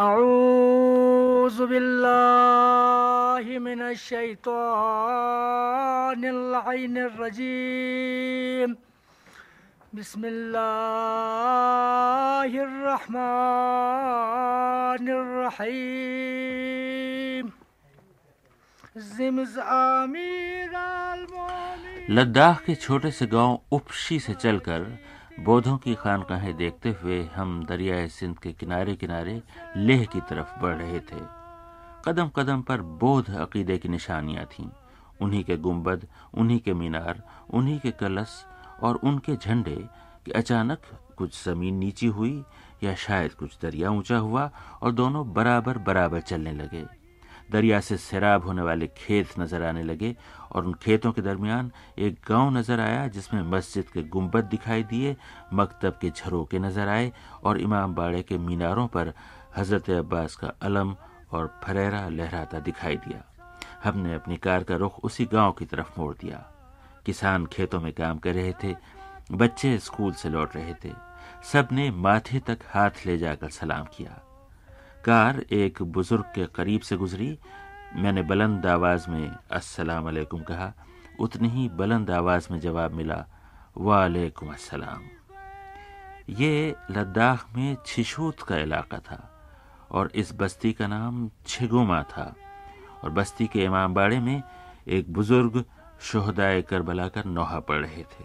أعوذ بالله من الشيطان العين الرجيم. بسم الله الرحمن الرحيم. لداخ کے چھوٹے سے گاؤں اپشی سے چل کر بودھوں کی خانقاہیں دیکھتے ہوئے ہم دریائے سندھ کے کنارے کنارے لیہ کی طرف بڑھ رہے تھے۔ قدم قدم پر بودھ عقیدے کی نشانیاں تھیں۔ انہی کے گنبد، انہی کے مینار، انہی کے کلس اور ان کے جھنڈے کہ اچانک کچھ زمین نیچی ہوئی یا شاید کچھ دریا اونچا ہوا اور دونوں برابر برابر چلنے لگے۔ دریا سے سیراب ہونے والے کھیت نظر آنے لگے اور ان کھیتوں کے درمیان ایک گاؤں نظر آیا جس میں مسجد کے گمبت دکھائی دیے، مکتب کے جھروکے نظر آئے اور امام باڑے کے میناروں پر حضرت عباس کا علم اور پھریرا لہراتا دکھائی دیا۔ ہم نے اپنی کار کا رخ اسی گاؤں کی طرف موڑ دیا۔ کسان کھیتوں میں کام کر رہے تھے، بچے اسکول سے لوٹ رہے تھے۔ سب نے ماتھے تک ہاتھ لے جا کر سلام کیا۔ کار ایک بزرگ کے قریب سے گزری۔ میں نے بلند آواز میں السلام علیکم کہا۔ اتنی ہی بلند آواز میں جواب ملا، وعلیکم السلام۔ یہ لداخ میں چھشوت کا علاقہ تھا اور اس بستی کا نام چھگوما تھا۔ اور بستی کے امام باڑے میں ایک بزرگ شہدائے کربلا کا نوحہ پڑھ رہے تھے۔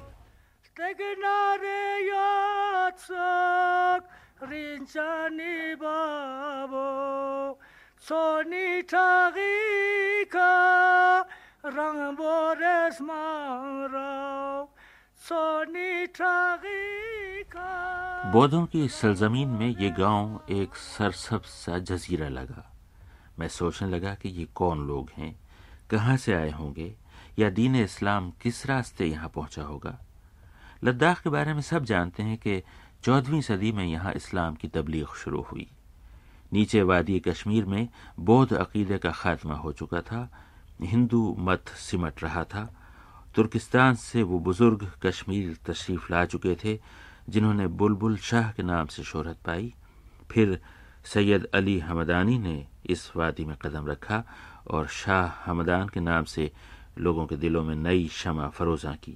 rinchani babo soni tagi ka rang bores maro soni tagi ka. بودوں کی اس سرزمین میں یہ گاؤں ایک سرسبز سا جزیرہ لگا۔ میں سوچنے لگا کہ یہ کون لوگ ہیں، کہاں سے آئے ہوں گے، یا دین اسلام کس راستے یہاں پہنچا ہوگا؟ لداخ کے بارے میں سب جانتے ہیں کہ چودھویں صدی میں یہاں اسلام کی تبلیغ شروع ہوئی۔ نیچے وادی کشمیر میں بودھ عقیدے کا خاتمہ ہو چکا تھا۔ ہندو مت سمٹ رہا تھا۔ ترکستان سے وہ بزرگ کشمیر تشریف لا چکے تھے، جنہوں نے بلبل شاہ کے نام سے شہرت پائی۔ پھر سید علی حمدانی نے اس وادی میں قدم رکھا اور شاہ حمدان کے نام سے لوگوں کے دلوں میں نئی شمع فروزاں کی۔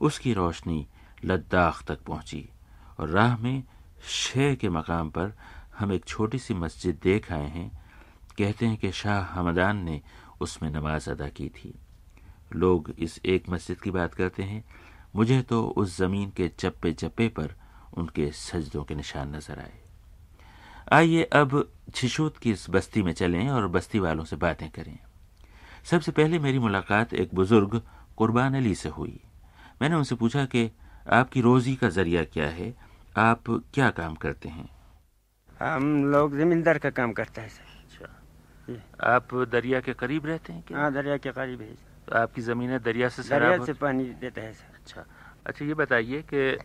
اس کی روشنی لداخ تک پہنچی۔ اور راہ میں شے کے مقام پر ہم ایک چھوٹی سی مسجد دیکھ آئے ہیں۔ کہتے ہیں کہ شاہ حمدان نے اس میں نماز ادا کی تھی۔ لوگ اس ایک مسجد کی بات کرتے ہیں۔ مجھے تو اس زمین کے چپے چپے پر ان کے سجدوں کے نشان نظر آئے۔ آئیے اب چھشوت کی اس بستی میں چلیں اور بستی والوں سے باتیں کریں۔ سب سے پہلے میری ملاقات ایک بزرگ قربان علی سے ہوئی۔ میں نے ان سے پوچھا کہ آپ کی روزی کا ذریعہ کیا ہے؟ آپ کیا کام کرتے ہیں؟ ہم لوگ زمیندار کا کام کرتے ہیں سر۔ اچھا۔ جی۔ آپ دریا کے قریب رہتے ہیں ہاں دریا کے قریب ہے۔ آپ کی زمینیں دریا سے دریا سے پانی دیتا ہے سر۔ اچھا۔ اچھا یہ بتائیے کہ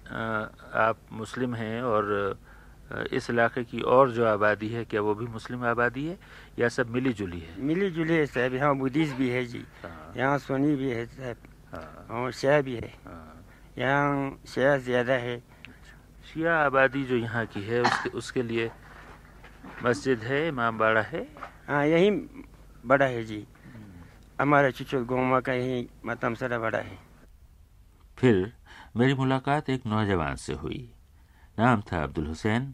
آپ مسلم ہیں اور اس علاقے کی اور جو آبادی ہے کیا وہ بھی مسلم آبادی ہے یا سب ملی جلی ہے؟ ملی جلی ہے صاحب۔ یہاں بدھس بھی ہے جی۔ ہاں۔ یہاں سونی بھی ہے صاحب۔ ہاں۔ شیعہ بھی ہے۔ ہاں۔ یہاں شہ زیادہ ہے۔ شیعہ آبادی جو یہاں کی ہے اس کے اس کے لیے مسجد ہے امام باڑہ ہے؟ ہاں یہی بڑا ہے جی۔ ہمارا چچل گوما کا یہی ماتم سرا بڑا ہے۔ پھر میری ملاقات ایک نوجوان سے ہوئی۔ نام تھا عبد الحسین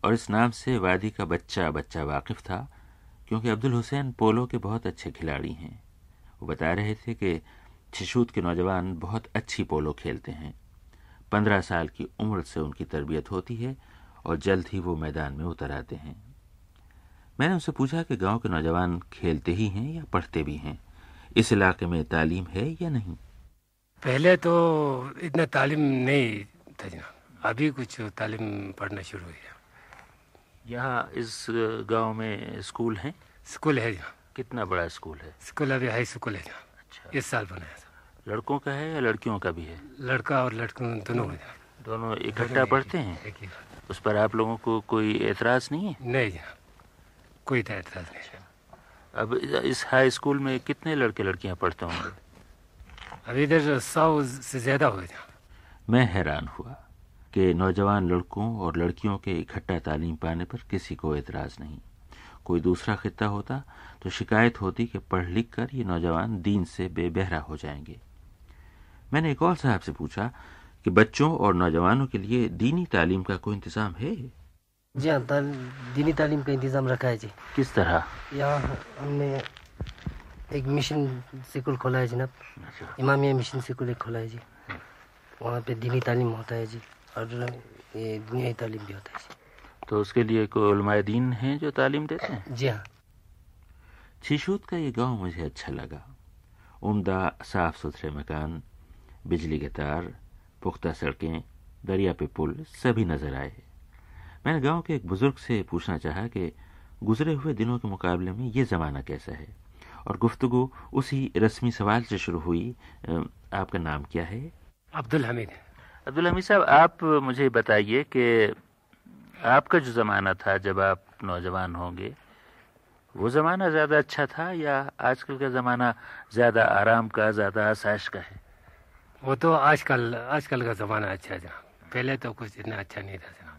اور اس نام سے وادی کا بچہ بچہ واقف تھا کیونکہ عبد الحسین پولو کے بہت اچھے کھلاڑی ہیں۔ وہ بتا رہے تھے کہ چھشوت کے نوجوان بہت اچھی پولو کھیلتے ہیں۔ پندرہ سال کی عمر سے ان کی تربیت ہوتی ہے اور جلد ہی وہ میدان میں اتر آتے ہیں۔ میں نے ان سے پوچھا کہ گاؤں کے نوجوان کھیلتے ہی ہیں یا پڑھتے بھی ہیں؟ اس علاقے میں تعلیم ہے یا نہیں؟ پہلے تو اتنا تعلیم نہیں تھا جناب۔ ابھی کچھ تعلیم پڑھنا شروع ہوئی یہاں اس گاؤں میں اسکول ہیں؟ اسکول ہے جناب۔ کتنا بڑا اسکول ہے؟ اسکول ابھی ہائی اسکول ہے جناب۔ اچھا۔ اس سال بنایا تھا۔ لڑکوں کا ہے یا لڑکیوں کا بھی ہے؟ لڑکا اور لڑکوں دونوں دونوں اکٹھا پڑھتے ہیں؟ اس پر آپ لوگوں کو کوئی اعتراض نہیں ہے؟ نہیں جی، کوئی اعتراض نہیں۔ اچھا۔ اب اس ہائی اسکول میں کتنے لڑکے لڑکیاں پڑھتے ہوں گے؟ اب ادھر سو سے زیادہ ہو جائیں میں حیران ہوا کہ نوجوان لڑکوں اور لڑکیوں کے اکٹھا تعلیم پانے پر کسی کو اعتراض نہیں۔ کوئی دوسرا خطہ ہوتا تو شکایت ہوتی کہ پڑھ لکھ کر یہ نوجوان دین سے بے بہرا ہو جائیں گے۔ میں نے ایک اور صاحب سے پوچھا کہ بچوں اور نوجوانوں کے لیے دینی تعلیم کا کوئی انتظام ہے؟ جی ہاں دینی تعلیم کا انتظام رکھا ہے جی۔ کس طرح؟ یہاں ہم نے ایک مشن اسکول کھولا ہے جناب۔ امامیہ مشن اسکول ایک کھولا ہے جی۔ وہاں پہ دینی تعلیم ہوتا ہے جی اور یہ دنیائی تعلیم بھی ہوتا ہے جی۔ تو اس کے لیے کوئی علماء دین ہیں جو تعلیم دیتے ہیں؟ جی ہاں۔ چھیشوت کا یہ گاؤں مجھے اچھا لگا۔ عمدہ صاف ستھرے مکان بجلی کے تار پختہ سڑکیں دریا پہ پل سبھی نظر آئے۔ میں نے گاؤں کے ایک بزرگ سے پوچھنا چاہا کہ گزرے ہوئے دنوں کے مقابلے میں یہ زمانہ کیسا ہے؟ اور گفتگو اسی رسمی سوال سے شروع ہوئی آپ کا نام کیا ہے؟ عبد الحمید عبد الحمید صاحب آپ مجھے بتائیے کہ آپ کا جو زمانہ تھا جب آپ نوجوان ہوں گے وہ زمانہ زیادہ اچھا تھا یا آج کل کا زمانہ زیادہ آرام کا زیادہ آسائش کا ہے؟ وہ تو آج کل آج کل کا زمانہ اچھا جناب۔ پہلے تو کچھ اتنا اچھا نہیں تھا جناب۔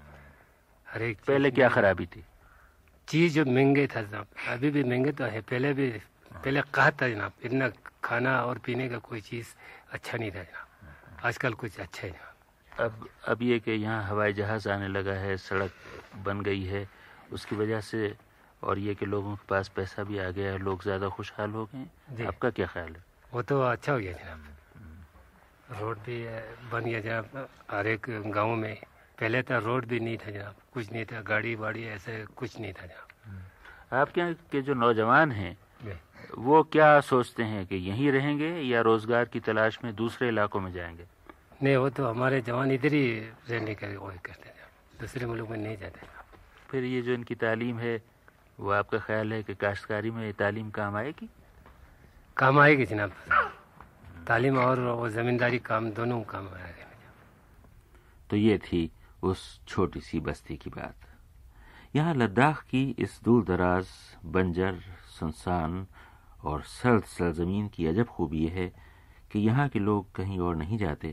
ہر ایک پہلے کیا خرابی تھی؟ چیز جو مہنگے تھا جناب ابھی بھی مہنگے تو ہے۔ پہلے بھی پہلے کہا تھا جناب اتنا کھانا اور پینے کا کوئی چیز اچھا نہیں تھا جناب۔ آج کل کچھ اچھا ہے جناب۔ اب اب یہ کہ یہاں ہوائی جہاز آنے لگا ہے سڑک بن گئی ہے اس کی وجہ سے اور یہ کہ لوگوں کے پاس پیسہ بھی آ گیا ہے لوگ زیادہ خوشحال ہو گئے جی۔ آپ کا کیا خیال ہے؟ وہ تو اچھا ہو گیا جناب۔ روڈ بھی بن گیا جناب ہر ایک گاؤں میں۔ پہلے تو روڈ بھی نہیں تھا جناب کچھ نہیں تھا گاڑی واڑی ایسے کچھ نہیں تھا جناب۔ آپ کے کے جو نوجوان ہیں جی۔ وہ کیا سوچتے ہیں کہ یہیں رہیں گے یا روزگار کی تلاش میں دوسرے علاقوں میں جائیں گے؟ نہیں وہ تو ہمارے جوان ادھر ہی رہنے کا وہ کرتے ہیں۔ دوسرے ملک میں نہیں جاتے۔ پھر یہ جو ان کی تعلیم ہے وہ آپ کا خیال ہے کہ کاشتکاری میں تعلیم کام آئے گی؟ کام آئے گی جناب۔ تعلیم اور وہ زمینداری کام دونوں کام تو یہ تھی اس چھوٹی سی بستی کی بات۔ یہاں لداخ کی اس دور دراز بنجر، سنسان اور سرد سرزمین کی عجب خوبی یہ ہے کہ یہاں کے لوگ کہیں اور نہیں جاتے،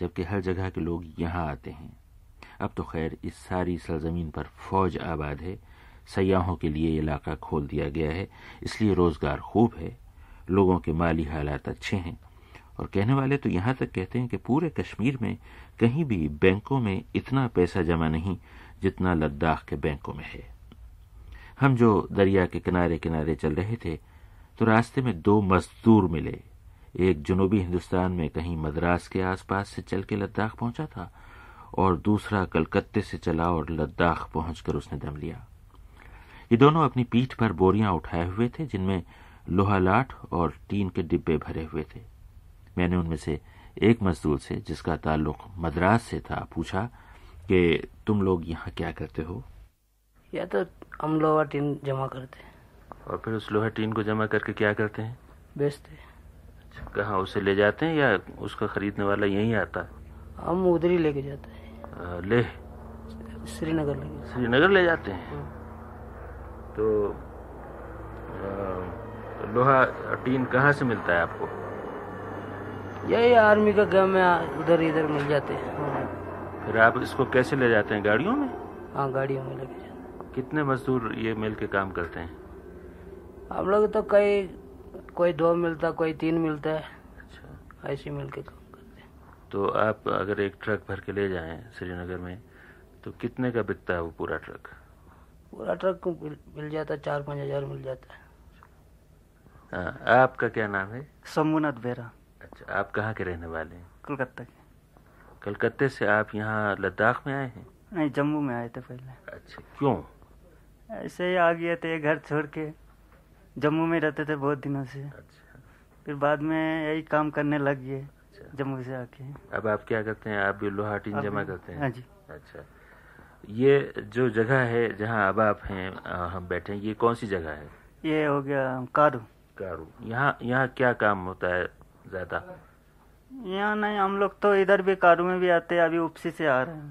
جبکہ ہر جگہ کے لوگ یہاں آتے ہیں۔ اب تو خیر، اس ساری سرزمین پر فوج آباد ہے۔ سیاحوں کے لیے علاقہ کھول دیا گیا ہے، اس لیے روزگار خوب ہے۔ لوگوں کے مالی حالات اچھے ہیں۔ اور کہنے والے تو یہاں تک کہتے ہیں کہ پورے کشمیر میں کہیں بھی بینکوں میں اتنا پیسہ جمع نہیں جتنا لداخ کے بینکوں میں ہے۔ ہم جو دریا کے کنارے کنارے چل رہے تھے تو راستے میں دو مزدور ملے۔ ایک جنوبی ہندوستان میں کہیں مدراس کے آس پاس سے چل کے لداخ پہنچا تھا اور دوسرا کلکتے سے چلا اور لداخ پہنچ کر اس نے دم لیا۔ یہ دونوں اپنی پیٹھ پر بوریاں اٹھائے ہوئے تھے جن میں لوہا لاٹ اور ٹین کے ڈبے بھرے ہوئے تھے۔ میں نے ان میں سے ایک مزدور سے جس کا تعلق مدراس سے تھا پوچھا کہ تم لوگ یہاں کیا کرتے ہو؟ یا تو ہم لوہا ٹین جمع کرتے اور پھر اس لوہا ٹین کو جمع کر کے کیا کرتے ہیں؟ بیچتے کہاں اسے لے جاتے ہیں یا اس کا خریدنے والا یہیں آتا ہے؟ ہم ادھر ہی لے کے جاتے ہیں۔ لے۔ سری نگر لے سری نگر لے جاتے ہیں؟ تو لوہا ٹین کہاں سے ملتا ہے آپ کو؟ یہی آرمی کا گیم میں ادھر ادھر مل جاتے ہیں۔ پھر آپ اس کو کیسے لے جاتے ہیں؟ گاڑیوں میں؟ ہاں گاڑیوں میں لے کے جاتے کتنے مزدور یہ مل کے کام کرتے ہیں؟ ہم لوگ تو کئی کوئی دو ملتا کوئی تین ملتا ہے۔ اچھا۔ ایسے مل کے کام کرتے ہیں۔ تو آپ اگر ایک ٹرک بھر کے لے جائیں سری نگر میں تو کتنے کا بکتا ہے وہ پورا ٹرک؟ پورا ٹرک مل جاتا ہے چار پانچ ہزار مل جاتا ہے۔ ہاں آپ کا کیا نام ہے؟ سمونت بیرا اچھا آپ کہاں کے رہنے والے ہیں؟ کلکتہ کے۔ کلکتے سے آپ یہاں لداخ میں آئے ہیں؟ نہیں جموں میں آئے تھے پہلے۔ اچھا کیوں؟ ایسے ہی آ گئے تھے گھر چھوڑ کے۔ جموں میں رہتے تھے بہت دنوں سے۔ اچھا۔ پھر بعد میں یہی کام کرنے لگ گئے اچھا۔ جموں سے آ کے۔ اب آپ کیا کرتے ہیں؟ آپ بھی لوہا ٹین اب- جمع کرتے ہیں؟ ہاں جی۔ اچھا۔ یہ جو جگہ ہے جہاں اب آپ ہیں ہم بیٹھے ہیں یہ کون سی جگہ ہے؟ یہ ہو گیا کارو۔ کارو۔ یہاں یہاں کیا کام ہوتا ہے؟ زیادہ۔ یہاں نہیں ہم لوگ تو ادھر بھی کارو میں بھی آتے ابھی اپسی سے آ رہے ہیں۔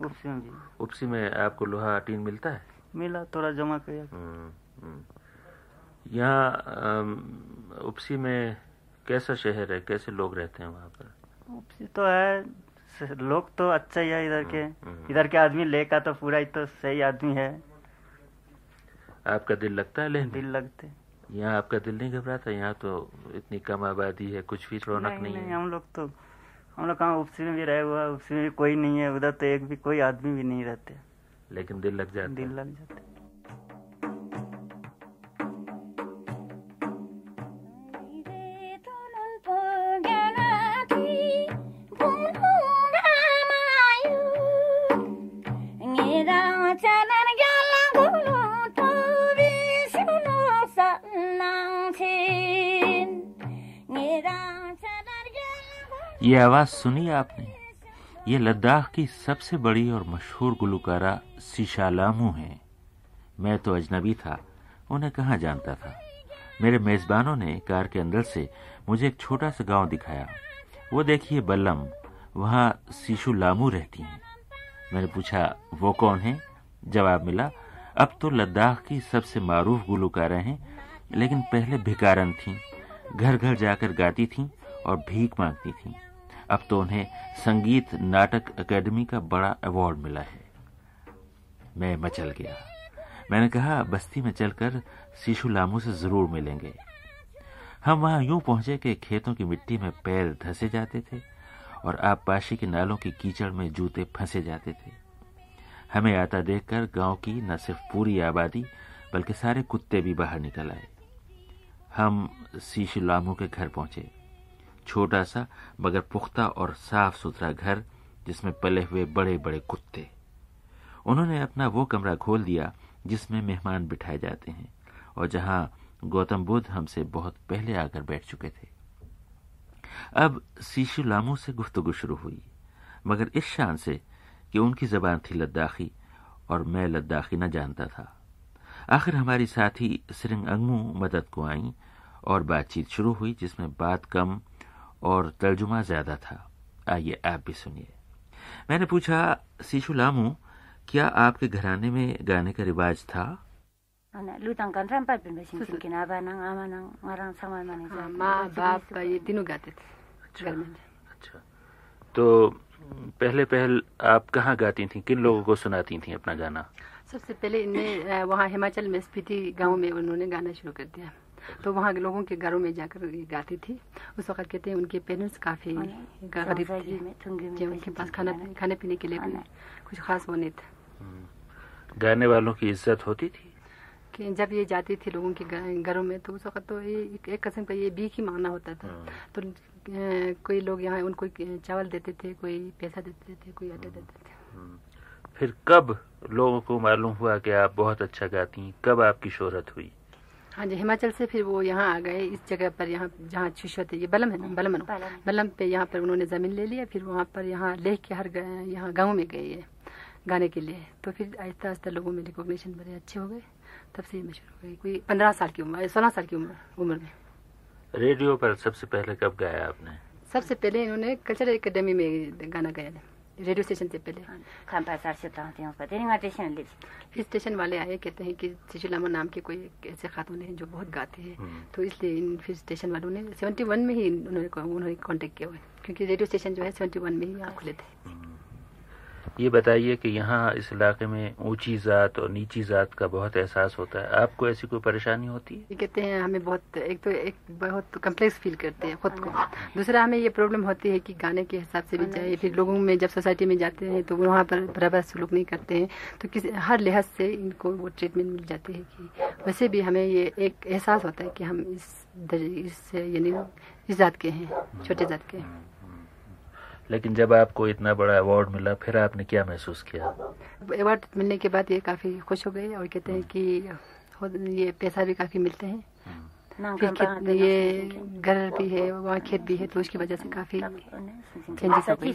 اپسی میں بھی۔ اپسی میں آپ کو لوہا ٹین ملتا ہے؟ ملا تھوڑا جمع کیا۔ یہاں اپسی میں کیسا شہر ہے؟ کیسے لوگ رہتے ہیں وہاں پر؟ اپسی تو ہے لوگ تو اچھا ہی ہے ادھر کے۔ ادھر کے آدمی لے کا تو پورا ہی تو صحیح آدمی ہے۔ آپ کا دل لگتا ہے لے دل لگتے یہاں آپ کا دل نہیں گھبراتا یہاں تو اتنی کم آبادی ہے کچھ بھی رونق نہیں ہے۔ ہم لوگ تو ہم لوگ کہاں اپسی میں بھی رہے ہوا اپسی میں بھی کوئی نہیں ہے ادھر تو ایک بھی کوئی آدمی بھی نہیں رہتے۔ لیکن دل لگ جاتا دل لگ جاتا یہ آواز سنی آپ نے؟ یہ لداخ کی سب سے بڑی اور مشہور گلوکارہ سیشالامو ہیں۔ میں تو اجنبی تھا، انہیں کہاں جانتا تھا؟ میرے میزبانوں نے کار کے اندر سے مجھے ایک چھوٹا سا گاؤں دکھایا۔ وہ دیکھیے بلم، وہاں سیشو لامو رہتی ہیں۔ میں نے پوچھا، وہ کون ہیں؟ جواب ملا، اب تو لداخ کی سب سے معروف گلوکارہ ہیں، لیکن پہلے بھکارن تھیں۔ گھر گھر جا کر گاتی تھیں اور بھیک مانگتی تھیں۔ اب تو انہیں سنگیت ناٹک اکیڈمی کا بڑا ایوارڈ ملا ہے۔ میں مچل گیا۔ میں نے کہا، بستی میں چل کر شیشو لامو سے ضرور ملیں گے۔ ہم وہاں یوں پہنچے کہ کھیتوں کی مٹی میں پیر دھسے جاتے تھے اور آبپاشی کے نالوں کی کیچڑ میں جوتے پھنسے جاتے تھے۔ ہمیں آتا دیکھ کر گاؤں کی نہ صرف پوری آبادی بلکہ سارے کتے بھی باہر نکل آئے۔ ہم شیشو لامو کے گھر پہنچے۔ چھوٹا سا مگر پختہ اور صاف ستھرا گھر جس میں پلے ہوئے بڑے بڑے کتے۔ انہوں نے اپنا وہ کمرہ کھول دیا جس میں مہمان بٹھائے جاتے ہیں اور جہاں گوتم بدھ ہم سے بہت پہلے آ کر بیٹھ چکے تھے۔ اب سیشو لامو سے گفتگو شروع ہوئی، مگر اس شان سے کہ ان کی زبان تھی لداخی اور میں لداخی نہ جانتا تھا۔ آخر ہماری ساتھی سرنگ انگمو مدد کو آئیں اور بات چیت شروع ہوئی جس میں بات کم اور ترجمہ زیادہ تھا۔ آئیے آپ بھی سنیے۔ میں نے پوچھا سیشو لامو کیا آپ کے گھرانے میں گانے کا رواج تھا؟ اچھا۔ تو پہلے پہل آپ کہاں گاتی تھیں؟ کن لوگوں کو سناتی تھیں اپنا گانا؟ سب سے پہلے وہاں ہماچل میں اسپیتی گاؤں میں انہوں نے گانا شروع کر دیا۔ تو وہاں لوگوں کے گھروں میں جا کر گاتی تھی۔ اس وقت کہتے ہیں ان کے پیرنٹس کافی غریب تھے۔ ان کے پاس کھانا کھانے پینے کے لیے کچھ خاص وہ نہیں تھا۔ گانے والوں کی عزت ہوتی تھی؟ کہ جب یہ جاتی تھی لوگوں کے گھروں میں تو اس وقت تو یہ ایک قسم کا یہ بیک ہی مانا ہوتا تھا۔ ہاں۔ تو کوئی لوگ یہاں ان کو چاول دیتے تھے کوئی پیسہ دیتے تھے کوئی آٹا دیتے تھے۔ پھر کب لوگوں کو معلوم ہوا کہ آپ بہت اچھا گاتی ہیں؟ کب آپ کی شہرت ہوئی؟ ہاں جی ہماچل سے پھر وہ یہاں آ گئے اس جگہ پر یہاں جہاں چھشوت ہے یہ بلم ہے نا؟ بلم بلم۔ پہ یہاں پر انہوں نے زمین لے لیا پھر وہاں پر یہاں لے کے ہر یہاں گاؤں میں گئے گانے کے لیے۔ تو پھر آہستہ آہستہ لوگوں میں ریکوگنیشن بڑے اچھے ہو گئے تب سے یہ مشہور ہو گئی۔ کوئی پندرہ سال کی عمر سولہ سال کی عمر عمر میں۔ ریڈیو پر سب سے پہلے کب گایا آپ نے؟ سب سے پہلے انہوں نے کلچرل اکیڈمی میں گانا گایا ریڈیو اسٹیشن سے پہلے۔ پھر اسٹیشن والے آئے کہتے ہیں کہ سیشل امن نام کے کوئی ایسے خاتون ہیں جو بہت گاتے ہیں۔ تو اس لیے ان پھر اسٹیشن والوں نے سیونٹی ون میں ہی انہوں نے کانٹیکٹ کیا ہوا ہے۔ کیونکہ ریڈیو اسٹیشن جو ہے سیونٹی ون میں ہی یہاں کھلے تھے۔ یہ بتائیے کہ یہاں اس علاقے میں اونچی ذات اور نیچی ذات کا بہت احساس ہوتا ہے۔ آپ کو ایسی کوئی پریشانی ہوتی ہے؟ کہتے ہیں ہمیں بہت ایک تو ایک بہت کمپلیکس فیل کرتے ہیں خود کو۔ دوسرا، ہمیں یہ پرابلم ہوتی ہے کہ گانے کے حساب سے بھی جائے پھر لوگوں میں جب سوسائٹی میں جاتے ہیں تو وہاں پر برابر سلوک نہیں کرتے ہیں۔ تو کسی ہر لحاظ سے ان کو وہ ٹریٹمنٹ مل جاتی ہے کہ ویسے بھی ہمیں یہ ایک احساس ہوتا ہے کہ ہم اس اس یعنی اس ذات کے ہیں، چھوٹے ذات کے۔ ہیں لیکن جب آپ کو اتنا بڑا ایوارڈ ملا پھر آپ نے کیا محسوس کیا؟ ایوارڈ ملنے کے بعد یہ کافی خوش ہو گئے اور کہتے ہیں کہ یہ پیسہ بھی کافی ملتے ہیں۔ یہ گھر بھی ہے وہاں کھیت بھی ہے تو اس کی وجہ سے کافی چینجز ہو گئی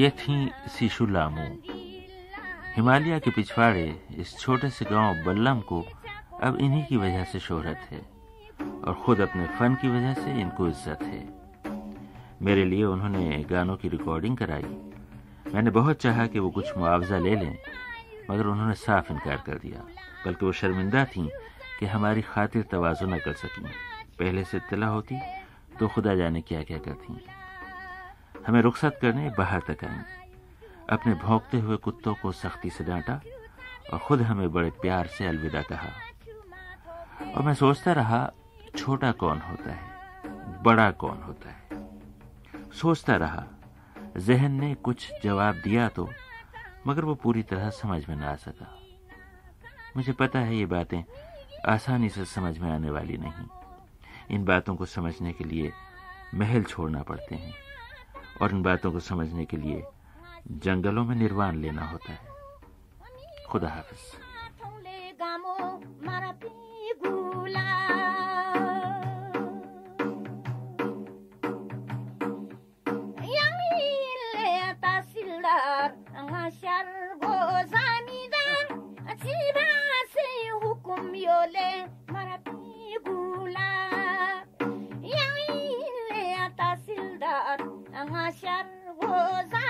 یہ تھیں سیشو لامو۔ ہمالیہ کے پچھواڑے اس چھوٹے سے گاؤں بلم کو اب انہی کی وجہ سے شہرت ہے اور خود اپنے فن کی وجہ سے ان کو عزت ہے۔ میرے لیے انہوں نے گانوں کی ریکارڈنگ کرائی۔ میں نے بہت چاہا کہ وہ کچھ معاوضہ لے لیں، مگر انہوں نے صاف انکار کر دیا، بلکہ وہ شرمندہ تھیں کہ ہماری خاطر توازن نہ کر سکیں۔ پہلے سے اطلاع ہوتی تو خدا جانے کیا کیا کرتی ہمیں رخصت کرنے باہر تک آئیں۔ اپنے بھونکتے ہوئے کتوں کو سختی سے ڈانٹا اور خود ہمیں بڑے پیار سے الوداع کہا۔ اور میں سوچتا رہا، چھوٹا کون ہوتا ہے؟ بڑا کون ہوتا ہے؟ سوچتا رہا، ذہن نے کچھ جواب دیا تو، مگر وہ پوری طرح سمجھ میں نہ آ سکا۔ مجھے پتا ہے یہ باتیں آسانی سے سمجھ میں آنے والی نہیں۔ ان باتوں کو سمجھنے کے لیے محل چھوڑنا پڑتے ہیں۔ اور ان باتوں کو سمجھنے کے لیے جنگلوں میں نروان لینا ہوتا ہے۔ خدا حافظ۔ حکم یولے۔ ہو سا